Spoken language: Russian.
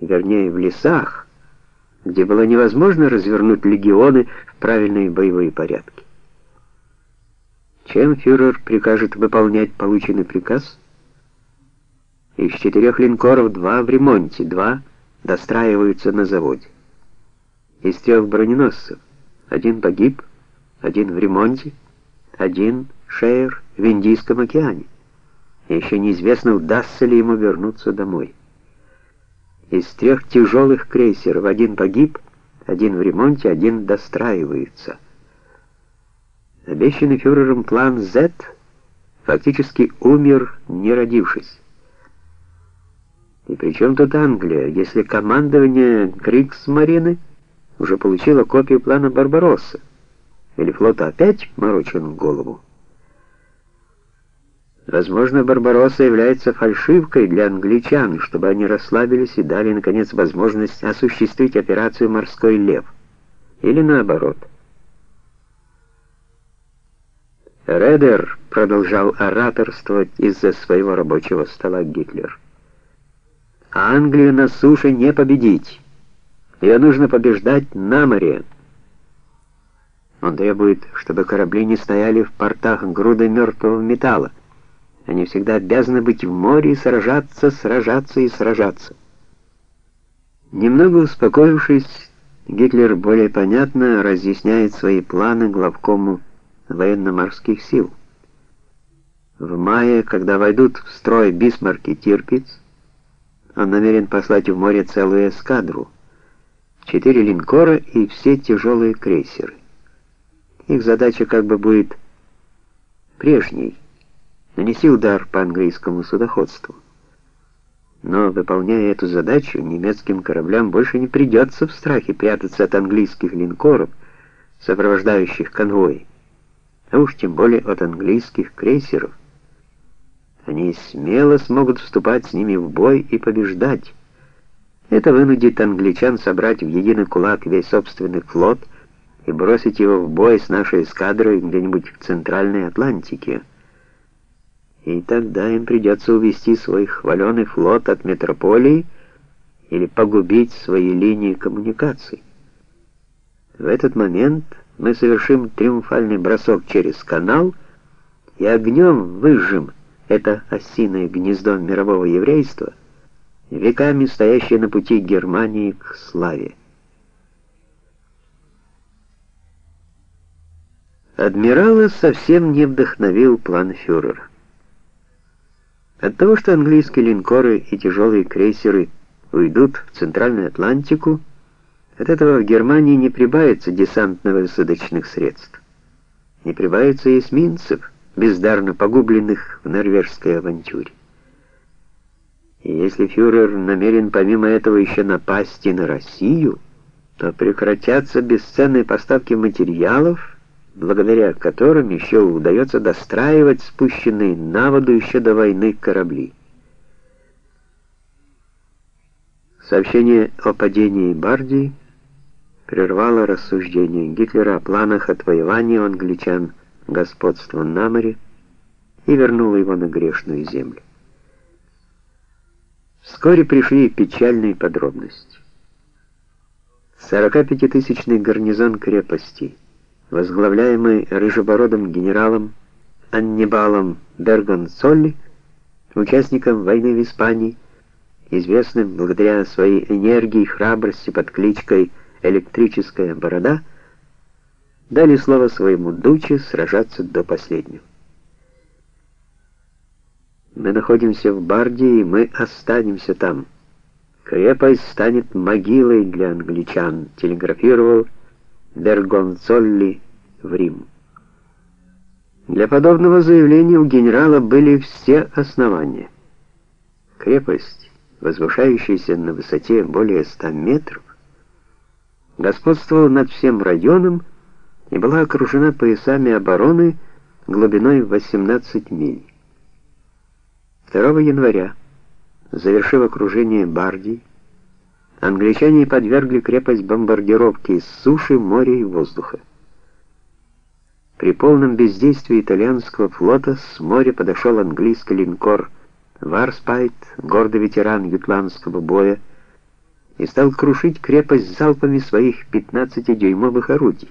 вернее в лесах, где было невозможно развернуть легионы в правильные боевые порядки. Чем фюрер прикажет выполнять полученный приказ? Из четырех линкоров два в ремонте, два достраиваются на заводе. Из трех броненосцев один погиб, один в ремонте, один шейер в Индийском океане. Еще неизвестно, удастся ли ему вернуться домой. Из трех тяжелых крейсеров один погиб, один в ремонте, один достраивается. Обещанный фюрером план Z фактически умер, не родившись. И при чем тут Англия, если командование Криксмарины уже получило копию плана Барбаросса? Или флота опять морочен голову? Возможно, Барбаросса является фальшивкой для англичан, чтобы они расслабились и дали, наконец, возможность осуществить операцию «Морской лев». Или наоборот. Редер продолжал ораторствовать из-за своего рабочего стола Гитлер. Англию на суше не победить. Ее нужно побеждать на море. Он требует, чтобы корабли не стояли в портах груды мертвого металла. Они всегда обязаны быть в море и сражаться, сражаться и сражаться. Немного успокоившись, Гитлер более понятно разъясняет свои планы главкому военно-морских сил. В мае, когда войдут в строй Бисмарк и Тирпиц, он намерен послать в море целую эскадру, четыре линкора и все тяжелые крейсеры. Их задача как бы будет прежней нанеси удар по английскому судоходству. Но, выполняя эту задачу, немецким кораблям больше не придется в страхе прятаться от английских линкоров, сопровождающих конвой, а уж тем более от английских крейсеров. Они смело смогут вступать с ними в бой и побеждать. Это вынудит англичан собрать в единый кулак весь собственный флот и бросить его в бой с нашей эскадрой где-нибудь в Центральной Атлантике и тогда им придется увести свой хваленый флот от метрополии или погубить свои линии коммуникаций. В этот момент мы совершим триумфальный бросок через канал и огнем выжжем это осиное гнездо мирового еврейства, веками стоящее на пути Германии к славе. Адмирала совсем не вдохновил план фюрера. От того, что английские линкоры и тяжелые крейсеры уйдут в Центральную Атлантику, от этого в Германии не прибавится десантно-высадочных средств. Не прибавится эсминцев, бездарно погубленных в норвежской авантюре. И если фюрер намерен помимо этого еще напасть и на Россию, то прекратятся бесценные поставки материалов, благодаря которым еще удается достраивать спущенные на воду еще до войны корабли. Сообщение о падении Бардии прервало рассуждение Гитлера о планах отвоевания англичан господства на море и вернуло его на грешную землю. Вскоре пришли печальные подробности. 45-тысячный гарнизон крепости – возглавляемый рыжебородым генералом Аннибалом Бергон-Солли, участником войны в Испании, известным благодаря своей энергии и храбрости под кличкой «Электрическая борода», дали слово своему дуче сражаться до последнего. Мы находимся в Бардии, и мы останемся там. Крепость станет могилой для англичан, телеграфировал Бергонцолли в Рим. Для подобного заявления у генерала были все основания. Крепость, возвышающаяся на высоте более 100 метров, господствовала над всем районом и была окружена поясами обороны глубиной 18 миль. 2 января, завершив окружение Бардии, англичане подвергли крепость бомбардировке из суши, моря и воздуха. При полном бездействии итальянского флота с моря подошел английский линкор «Варспайт», гордый ветеран ютландского боя, и стал крушить крепость залпами своих 15-дюймовых орудий.